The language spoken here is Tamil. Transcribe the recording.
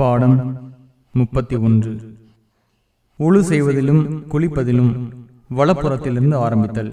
பாடம் முப்பத்தி ஒன்று. உழு செய்வதிலும் குளிப்பதிலும் வலப்புறத்திலிருந்து ஆரம்பித்தல்.